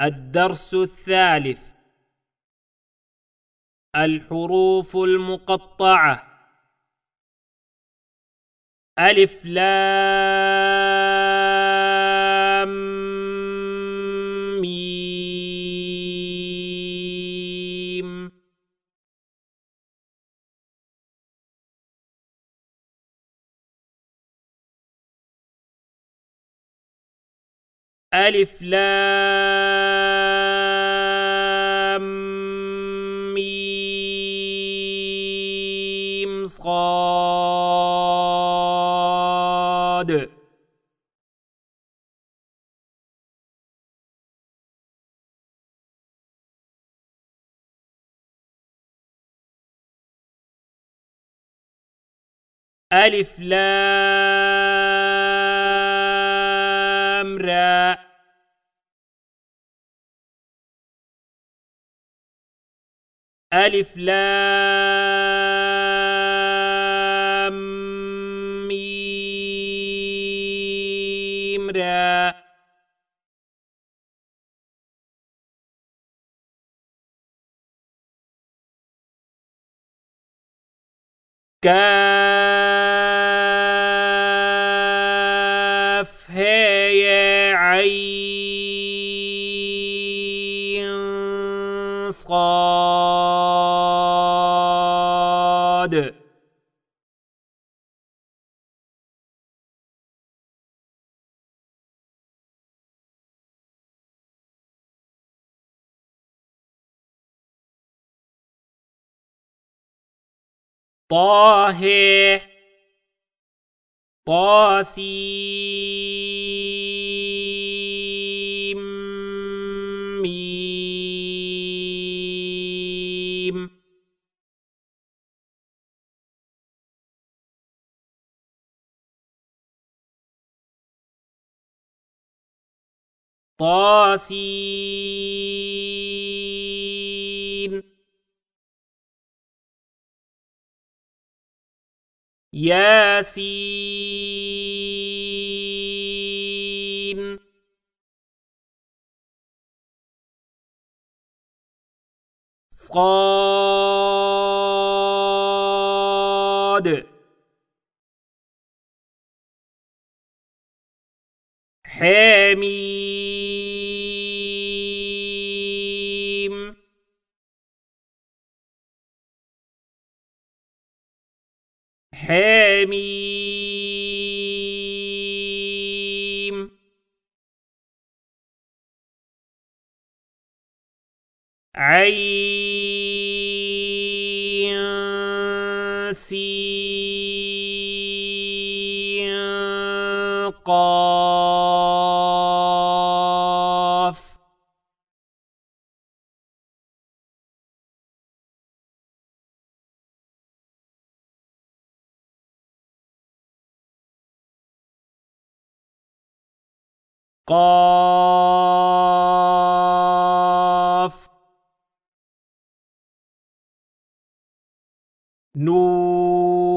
الدرس الثالث. الحروف المقطعة. ألف لام ميم. ألف لام صاد ألف لام را. ألف لام را كاف هي عين صاد. طه طاسيم ميم طاسين ياسين. صاد. حميم حميم. عين قاف. قاف. نون.